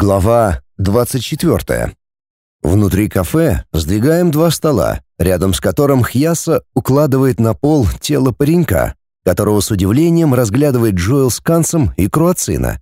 Глава 24. Внутри кафе сдвигаем два стола, рядом с которым Хьяса укладывает на пол тело паренька, которого с удивлением разглядывает Джоэл с Кансом и Круацина.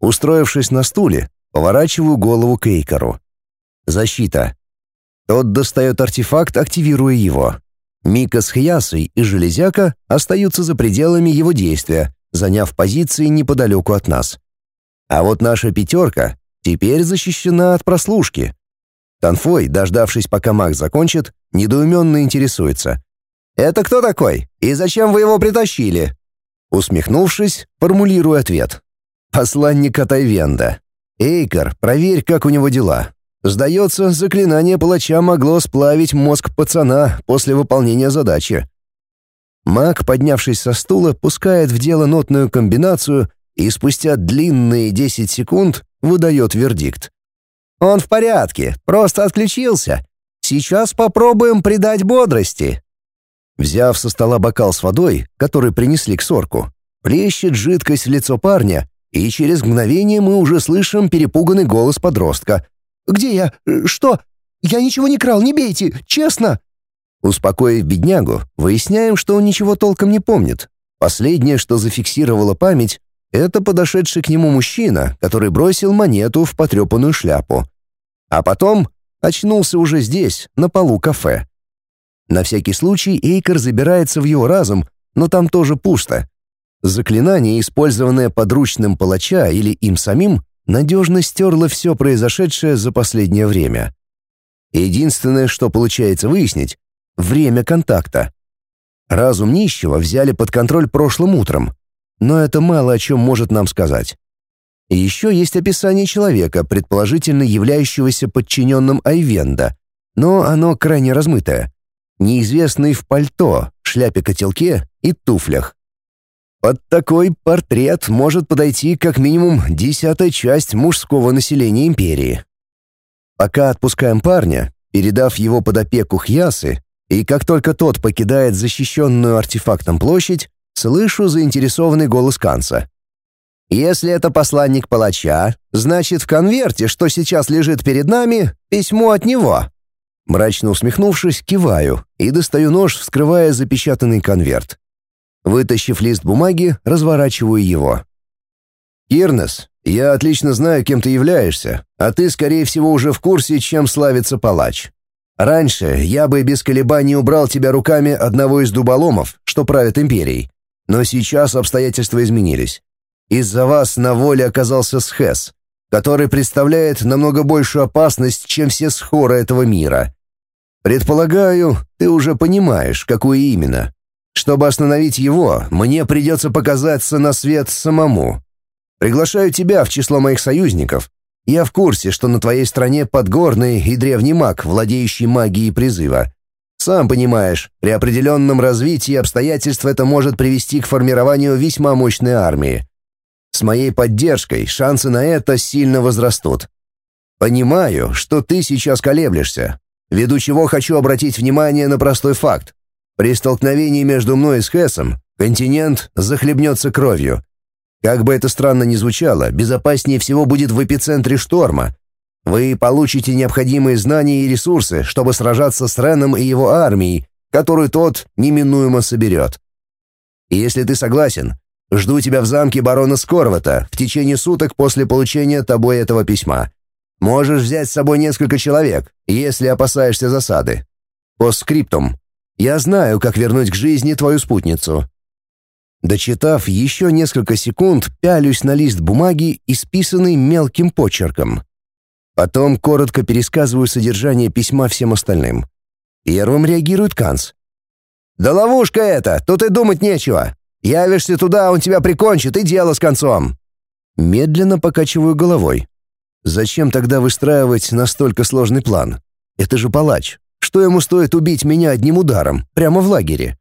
Устроившись на стуле, поворачиваю голову к Эйкору. Защита. Тот достает артефакт, активируя его. Мика с Хьясой и Железяка остаются за пределами его действия, заняв позиции неподалеку от нас. А вот наша пятерка теперь защищена от прослушки. Танфой, дождавшись, пока маг закончит, недоуменно интересуется. «Это кто такой? И зачем вы его притащили?» Усмехнувшись, формулирую ответ. «Посланник Атайвенда. Эйкар, проверь, как у него дела. Сдается, заклинание палача могло сплавить мозг пацана после выполнения задачи». Маг, поднявшись со стула, пускает в дело нотную комбинацию и спустя длинные 10 секунд выдает вердикт. «Он в порядке, просто отключился. Сейчас попробуем придать бодрости». Взяв со стола бокал с водой, который принесли к сорку, плещет жидкость в лицо парня, и через мгновение мы уже слышим перепуганный голос подростка. «Где я? Что? Я ничего не крал, не бейте, честно!» Успокоив беднягу, выясняем, что он ничего толком не помнит. Последнее, что зафиксировало память, это подошедший к нему мужчина, который бросил монету в потрепанную шляпу. А потом очнулся уже здесь, на полу кафе. На всякий случай Эйкер забирается в его разум, но там тоже пусто. Заклинание, использованное подручным палача или им самим, надежно стерло все произошедшее за последнее время. Единственное, что получается выяснить — время контакта. Разум нищего взяли под контроль прошлым утром, но это мало о чем может нам сказать. И еще есть описание человека, предположительно являющегося подчиненным Айвенда, но оно крайне размытое. Неизвестный в пальто, шляпе-котелке и туфлях. Под такой портрет может подойти как минимум десятая часть мужского населения империи. Пока отпускаем парня, передав его под опеку Хьясы, и как только тот покидает защищенную артефактом площадь, Слышу заинтересованный голос Канца. «Если это посланник палача, значит, в конверте, что сейчас лежит перед нами, письмо от него». Мрачно усмехнувшись, киваю и достаю нож, вскрывая запечатанный конверт. Вытащив лист бумаги, разворачиваю его. «Кирнес, я отлично знаю, кем ты являешься, а ты, скорее всего, уже в курсе, чем славится палач. Раньше я бы без колебаний убрал тебя руками одного из дуболомов, что правит империей. Но сейчас обстоятельства изменились. Из-за вас на воле оказался Схес, который представляет намного большую опасность, чем все схоры этого мира. Предполагаю, ты уже понимаешь, какую именно. Чтобы остановить его, мне придется показаться на свет самому. Приглашаю тебя в число моих союзников. Я в курсе, что на твоей стороне подгорный и древний маг, владеющий магией призыва. Сам понимаешь, при определенном развитии обстоятельств это может привести к формированию весьма мощной армии. С моей поддержкой шансы на это сильно возрастут. Понимаю, что ты сейчас колеблешься, ввиду чего хочу обратить внимание на простой факт. При столкновении между мной и Схесом континент захлебнется кровью. Как бы это странно ни звучало, безопаснее всего будет в эпицентре шторма, вы получите необходимые знания и ресурсы, чтобы сражаться с Реном и его армией, которую тот неминуемо соберет. Если ты согласен, жду тебя в замке барона Скорвата в течение суток после получения тобой этого письма. Можешь взять с собой несколько человек, если опасаешься засады. По скриптум. Я знаю, как вернуть к жизни твою спутницу. Дочитав еще несколько секунд, пялюсь на лист бумаги, исписанный мелким почерком. Потом коротко пересказываю содержание письма всем остальным. Первым реагирует Канц. «Да ловушка это! Тут и думать нечего! Явишься туда, он тебя прикончит, и дело с концом!» Медленно покачиваю головой. «Зачем тогда выстраивать настолько сложный план? Это же палач. Что ему стоит убить меня одним ударом, прямо в лагере?»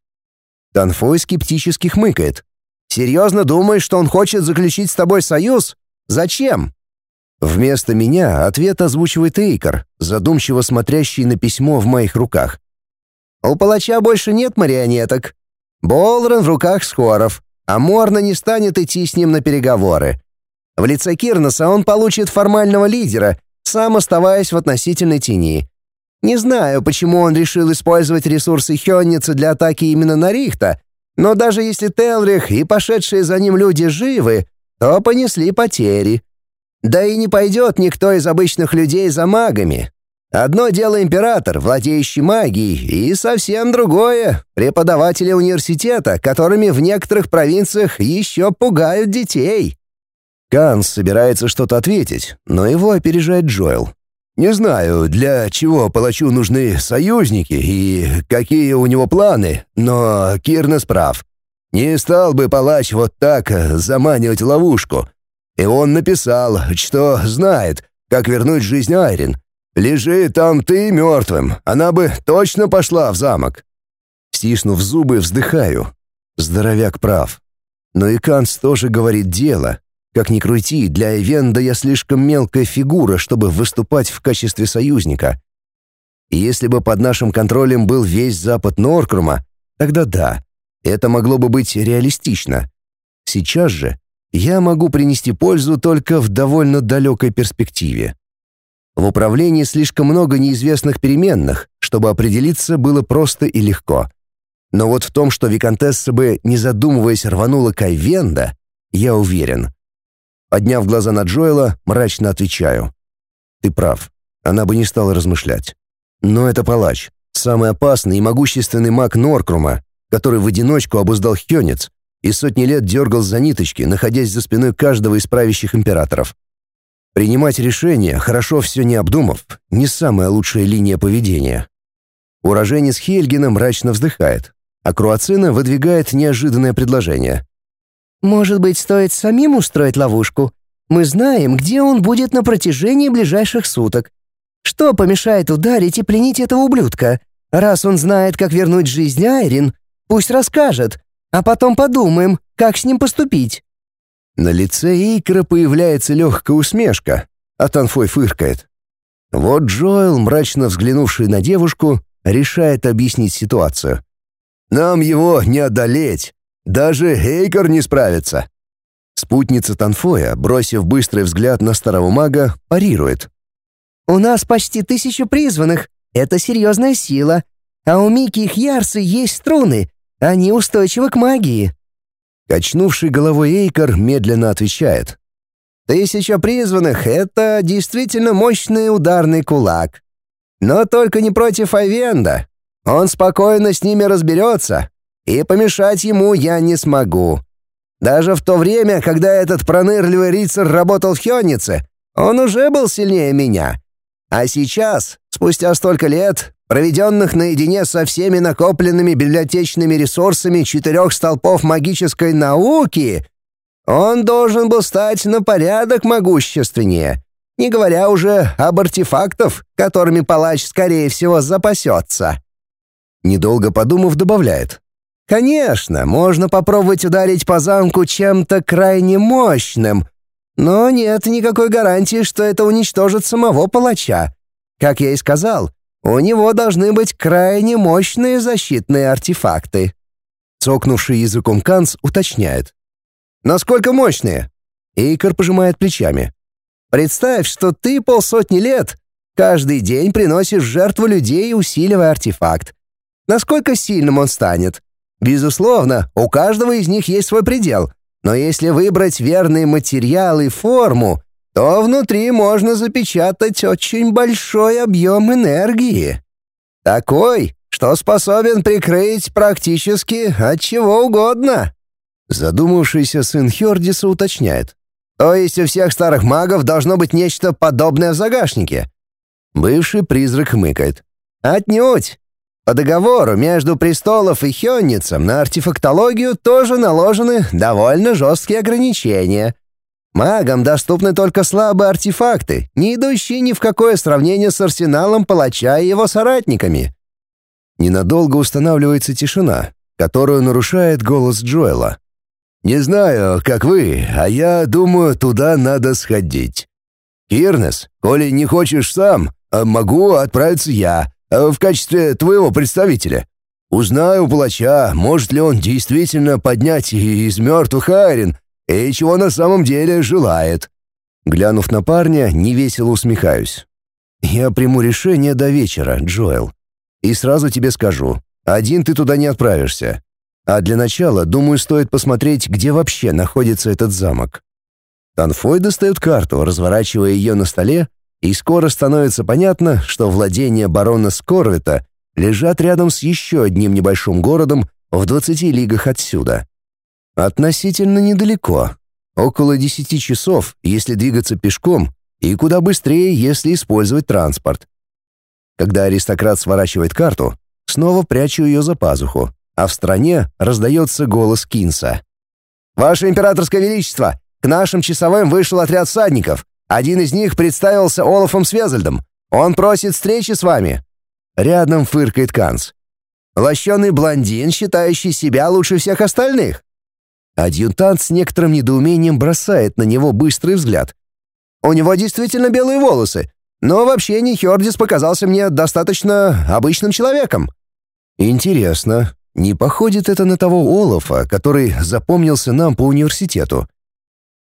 Танфой скептически хмыкает. «Серьезно думаешь, что он хочет заключить с тобой союз? Зачем?» Вместо меня ответ озвучивает Эйкер, задумчиво смотрящий на письмо в моих руках. «У палача больше нет марионеток. Болран в руках Скоров, а Морна не станет идти с ним на переговоры. В лице Кирнеса он получит формального лидера, сам оставаясь в относительной тени. Не знаю, почему он решил использовать ресурсы Хённица для атаки именно на Рихта, но даже если Телрих и пошедшие за ним люди живы, то понесли потери. Да и не пойдет никто из обычных людей за магами. Одно дело император, владеющий магией, и совсем другое — преподаватели университета, которыми в некоторых провинциях еще пугают детей. Канс собирается что-то ответить, но его опережает Джоэл. «Не знаю, для чего палачу нужны союзники и какие у него планы, но Кирнес прав. Не стал бы палач вот так заманивать ловушку. И он написал, что знает, как вернуть жизнь Айрин. Лежи там ты мертвым, она бы точно пошла в замок. Стиснув зубы, вздыхаю. Здоровяк прав. Но и Канц тоже говорит дело. Как ни крути, для Эвенда я слишком мелкая фигура, чтобы выступать в качестве союзника. И если бы под нашим контролем был весь запад Норкрума, тогда да, это могло бы быть реалистично. Сейчас же я могу принести пользу только в довольно далекой перспективе. В управлении слишком много неизвестных переменных, чтобы определиться было просто и легко. Но вот в том, что Викантесса бы, не задумываясь, рванула Кайвенда, я уверен. Подняв глаза на Джоэла, мрачно отвечаю. «Ты прав. Она бы не стала размышлять. Но это палач, самый опасный и могущественный маг Норкрума, который в одиночку обуздал Хёнец и сотни лет дергал за ниточки, находясь за спиной каждого из правящих императоров. Принимать решения, хорошо все не обдумав, не самая лучшая линия поведения. Уроженец Хельгена мрачно вздыхает, а Круацина выдвигает неожиданное предложение. «Может быть, стоит самим устроить ловушку? Мы знаем, где он будет на протяжении ближайших суток. Что помешает ударить и пленить этого ублюдка? Раз он знает, как вернуть жизнь Айрин, пусть расскажет, а потом подумаем, как с ним поступить». На лице Эйкера появляется легкая усмешка, а Танфой фыркает. Вот Джоэл, мрачно взглянувший на девушку, решает объяснить ситуацию. «Нам его не одолеть. Даже Эйкер не справится». Спутница Танфоя, бросив быстрый взгляд на старого мага, парирует. «У нас почти тысяча призванных. Это серьезная сила. А у Мики и Хьярсы есть струны. Они устойчивы к магии. Качнувший головой Эйкер медленно отвечает. «Тысяча призванных — это действительно мощный ударный кулак. Но только не против Айвенда. Он спокойно с ними разберется, и помешать ему я не смогу. Даже в то время, когда этот пронырливый рицарь работал в Хённице, он уже был сильнее меня. А сейчас, спустя столько лет, проведенных наедине со всеми накопленными библиотечными ресурсами четырех столпов магической науки, он должен был стать на порядок могущественнее, не говоря уже об артефактах, которыми палач, скорее всего, запасется. Недолго подумав, добавляет. Конечно, можно попробовать ударить по замку чем-то крайне мощным, но нет никакой гарантии, что это уничтожит самого палача. Как я и сказал, у него должны быть крайне мощные защитные артефакты. Цокнувший языком Канц уточняет. «Насколько мощные?» Эйкер пожимает плечами. «Представь, что ты полсотни лет каждый день приносишь жертву людей, усиливая артефакт. Насколько сильным он станет? Безусловно, у каждого из них есть свой предел, но если выбрать верный материал и форму, то внутри можно запечатать очень большой объем энергии. Такой, что способен прикрыть практически от чего угодно. Задумавшийся сын Хердиса уточняет. То есть у всех старых магов должно быть нечто подобное в загашнике. Бывший призрак хмыкает. Отнюдь. По договору между престолов и Хённицем на артефактологию тоже наложены довольно жесткие ограничения — Магам доступны только слабые артефакты, не идущие ни в какое сравнение с арсеналом палача и его соратниками. Ненадолго устанавливается тишина, которую нарушает голос Джоэла. «Не знаю, как вы, а я думаю, туда надо сходить. Кирнес, коли не хочешь сам, а могу отправиться я, а в качестве твоего представителя. Узнаю у палача, может ли он действительно поднять из мертвых Айрин и чего на самом деле желает. Глянув на парня, невесело усмехаюсь. «Я приму решение до вечера, Джоэл. И сразу тебе скажу, один ты туда не отправишься. А для начала, думаю, стоит посмотреть, где вообще находится этот замок». Танфой достает карту, разворачивая ее на столе, и скоро становится понятно, что владения барона Скорвита лежат рядом с еще одним небольшим городом в 20 лигах отсюда. Относительно недалеко, около 10 часов, если двигаться пешком, и куда быстрее, если использовать транспорт. Когда аристократ сворачивает карту, снова прячу ее за пазуху, а в стране раздается голос Кинса. «Ваше императорское величество, к нашим часовым вышел отряд всадников. Один из них представился Олафом Свезельдом. Он просит встречи с вами». Рядом фыркает Канц. «Лощеный блондин, считающий себя лучше всех остальных». Адъютант с некоторым недоумением бросает на него быстрый взгляд. «У него действительно белые волосы, но в общении Хёрдис показался мне достаточно обычным человеком». «Интересно, не походит это на того Олафа, который запомнился нам по университету?»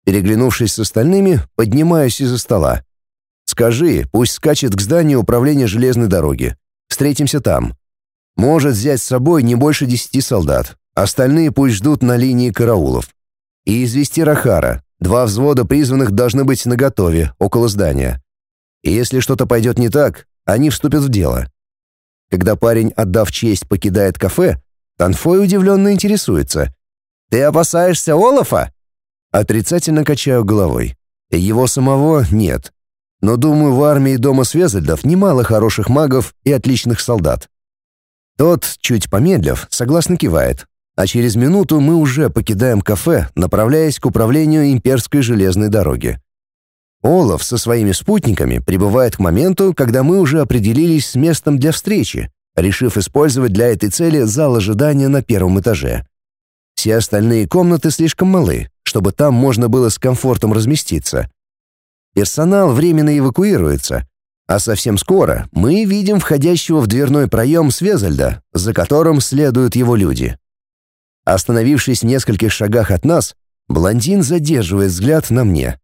Переглянувшись с остальными, поднимаюсь из-за стола. «Скажи, пусть скачет к зданию управления железной дороги. Встретимся там. Может взять с собой не больше десяти солдат. Остальные пусть ждут на линии караулов. И извести Рахара. Два взвода призванных должны быть наготове, около здания. И если что-то пойдет не так, они вступят в дело. Когда парень, отдав честь, покидает кафе, Танфой удивленно интересуется. «Ты опасаешься Олафа?» Отрицательно качаю головой. Его самого нет. Но думаю, в армии дома Свезельдов немало хороших магов и отличных солдат. Тот, чуть помедлив, согласно кивает, а через минуту мы уже покидаем кафе, направляясь к управлению имперской железной дороги. Олаф со своими спутниками прибывает к моменту, когда мы уже определились с местом для встречи, решив использовать для этой цели зал ожидания на первом этаже. Все остальные комнаты слишком малы, чтобы там можно было с комфортом разместиться. Персонал временно эвакуируется, а совсем скоро мы видим входящего в дверной проем Свезальда, за которым следуют его люди. Остановившись в нескольких шагах от нас, блондин задерживает взгляд на мне.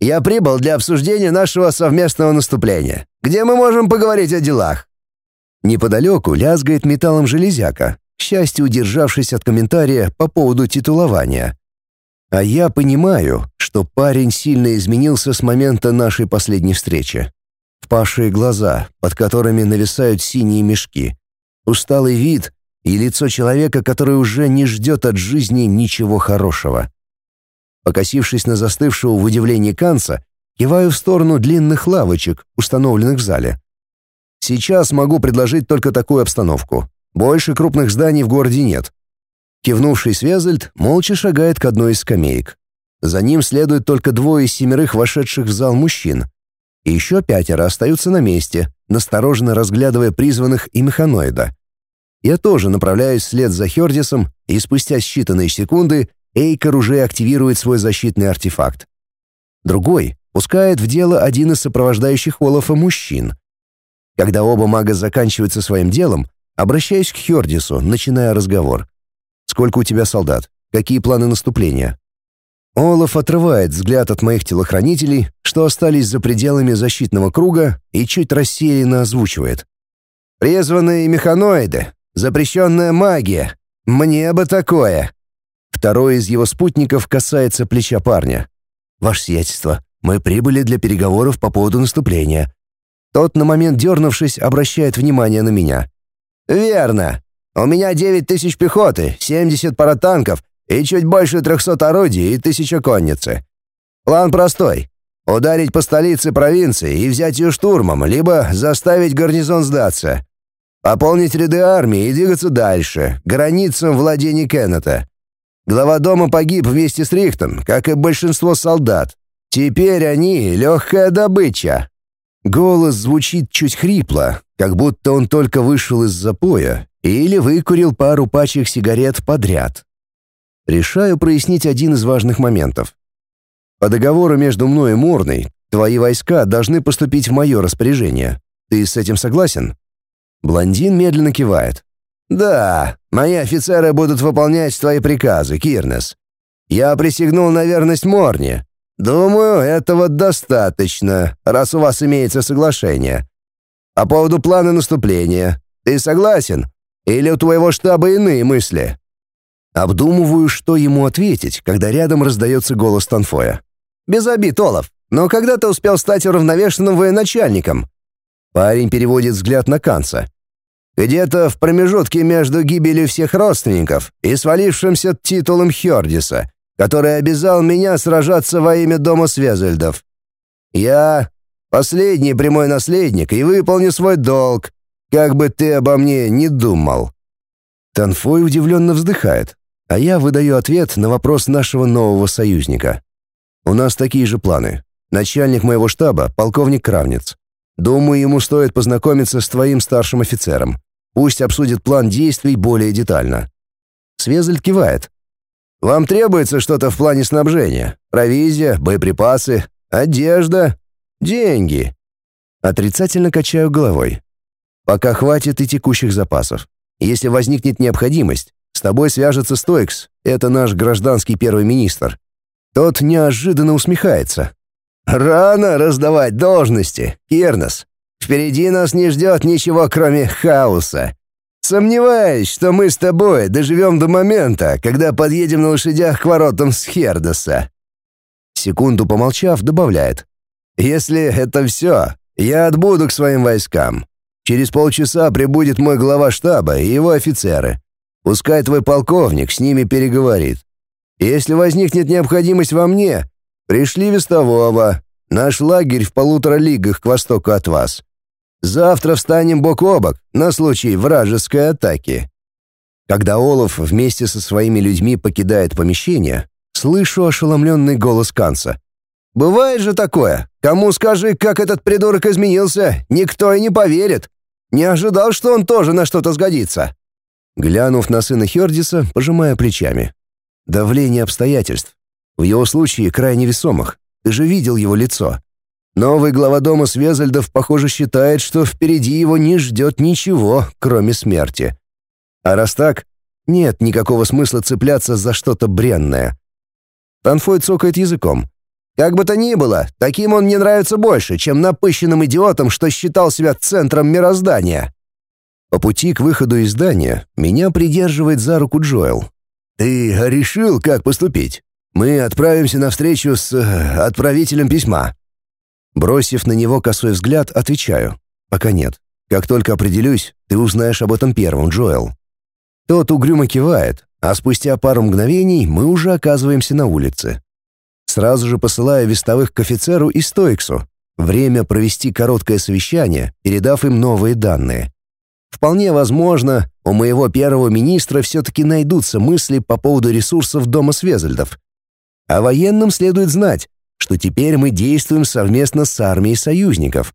«Я прибыл для обсуждения нашего совместного наступления, где мы можем поговорить о делах». Неподалеку лязгает металлом железяка, счастью, удержавшись от комментария по поводу титулования. А я понимаю, что парень сильно изменился с момента нашей последней встречи. Впавшие глаза, под которыми нависают синие мешки, усталый вид и лицо человека, который уже не ждет от жизни ничего хорошего. Покосившись на застывшего в удивлении Канца, киваю в сторону длинных лавочек, установленных в зале. Сейчас могу предложить только такую обстановку. Больше крупных зданий в городе нет. Кивнувший Связальд молча шагает к одной из скамеек. За ним следует только двое из семерых вошедших в зал мужчин. И еще пятеро остаются на месте, настороженно разглядывая призванных и механоида. Я тоже направляюсь вслед за Хердисом, и спустя считанные секунды Эйкер уже активирует свой защитный артефакт. Другой пускает в дело один из сопровождающих Олафа мужчин. Когда оба мага заканчивают со своим делом, обращаюсь к Хердису, начиная разговор. «Сколько у тебя солдат? Какие планы наступления?» Олаф отрывает взгляд от моих телохранителей, что остались за пределами защитного круга, и чуть рассеянно озвучивает. «Призванные механоиды, Запрещенная магия! Мне бы такое!» Второй из его спутников касается плеча парня. «Ваше сиятельство, мы прибыли для переговоров по поводу наступления». Тот, на момент дернувшись, обращает внимание на меня. «Верно. У меня девять тысяч пехоты, семьдесят паратанков и чуть больше трехсот орудий и тысяча конницы. План простой. Ударить по столице провинции и взять ее штурмом, либо заставить гарнизон сдаться. Пополнить ряды армии и двигаться дальше, к границам владений Кеннета. Глава дома погиб вместе с Рихтом, как и большинство солдат. Теперь они — легкая добыча. Голос звучит чуть хрипло, как будто он только вышел из запоя или выкурил пару пачек сигарет подряд. Решаю прояснить один из важных моментов. По договору между мной и Мурной твои войска должны поступить в мое распоряжение. Ты с этим согласен? Блондин медленно кивает. «Да, мои офицеры будут выполнять твои приказы, Кирнес. Я присягнул на верность Морне. Думаю, этого достаточно, раз у вас имеется соглашение. По поводу плана наступления. Ты согласен? Или у твоего штаба иные мысли?» Обдумываю, что ему ответить, когда рядом раздается голос Танфоя. «Без обид, Олаф, но когда ты успел стать уравновешенным военачальником?» Парень переводит взгляд на Канца. «Где-то в промежутке между гибелью всех родственников и свалившимся титулом Хёрдиса, который обязал меня сражаться во имя дома Свезельдов. Я последний прямой наследник и выполню свой долг, как бы ты обо мне не думал». Танфой удивленно вздыхает, а я выдаю ответ на вопрос нашего нового союзника. У нас такие же планы. Начальник моего штаба — полковник Кравнец. Думаю, ему стоит познакомиться с твоим старшим офицером. Пусть обсудит план действий более детально». Свезель кивает. «Вам требуется что-то в плане снабжения? Провизия, боеприпасы, одежда, деньги?» Отрицательно качаю головой. «Пока хватит и текущих запасов. Если возникнет необходимость, с тобой свяжется Стоикс, это наш гражданский первый министр. Тот неожиданно усмехается. Рано раздавать должности, Кирнос. Впереди нас не ждет ничего, кроме хаоса. Сомневаюсь, что мы с тобой доживем до момента, когда подъедем на лошадях к воротам Схердоса. Секунду помолчав, добавляет. Если это все, я отбуду к своим войскам. Через полчаса прибудет мой глава штаба и его офицеры. Пускай твой полковник с ними переговорит. Если возникнет необходимость во мне, пришли вестового. Наш лагерь в полутора лигах к востоку от вас. Завтра встанем бок о бок на случай вражеской атаки. Когда Олаф вместе со своими людьми покидает помещение, слышу ошеломленный голос Канца. «Бывает же такое. Кому скажи, как этот придурок изменился, никто и не поверит. Не ожидал, что он тоже на что-то сгодится». Глянув на сына Хердиса, пожимая плечами. Давление обстоятельств. В его случае крайне весомых. Ты же видел его лицо. Новый глава дома Свезальдов, похоже, считает, что впереди его не ждет ничего, кроме смерти. А раз так, нет никакого смысла цепляться за что-то бренное. Танфой цокает языком. Как бы то ни было, таким он мне нравится больше, чем напыщенным идиотом, что считал себя центром мироздания. По пути к выходу из здания меня придерживает за руку Джоэл. «Ты решил, как поступить? Мы отправимся на встречу с э, отправителем письма». Бросив на него косой взгляд, отвечаю. «Пока нет. Как только определюсь, ты узнаешь об этом первым, Джоэл». Тот угрюмо кивает, а спустя пару мгновений мы уже оказываемся на улице. Сразу же посылаю вестовых к офицеру и Стоиксу. Время провести короткое совещание, передав им новые данные. Вполне возможно, у моего первого министра все-таки найдутся мысли по поводу ресурсов дома Свезельдов. А военным следует знать, что теперь мы действуем совместно с армией союзников.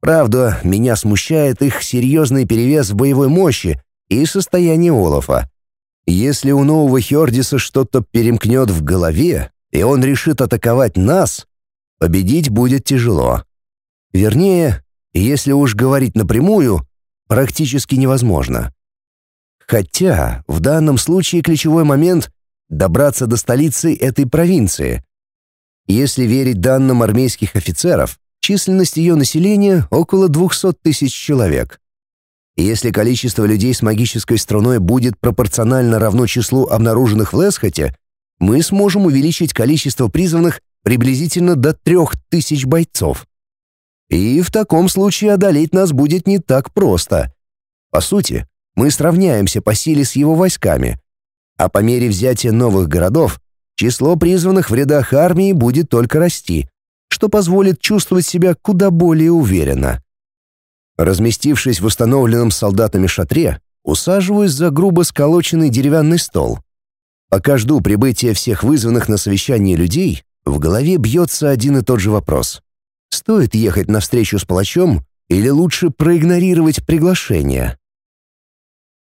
Правда, меня смущает их серьезный перевес в боевой мощи и состояние Олафа. Если у нового Хердиса что-то перемкнет в голове, и он решит атаковать нас, победить будет тяжело. Вернее, если уж говорить напрямую, практически невозможно. Хотя в данном случае ключевой момент — добраться до столицы этой провинции. Если верить данным армейских офицеров, численность ее населения около 200 тысяч человек. Если количество людей с магической струной будет пропорционально равно числу обнаруженных в Лесхоте, мы сможем увеличить количество призванных приблизительно до 3000 бойцов. И в таком случае одолеть нас будет не так просто. По сути, мы сравняемся по силе с его войсками. А по мере взятия новых городов, число призванных в рядах армии будет только расти, что позволит чувствовать себя куда более уверенно. Разместившись в установленном солдатами шатре, усаживаюсь за грубо сколоченный деревянный стол. Пока жду прибытия всех вызванных на совещание людей, в голове бьется один и тот же вопрос. Стоит ехать навстречу с палачом или лучше проигнорировать приглашение?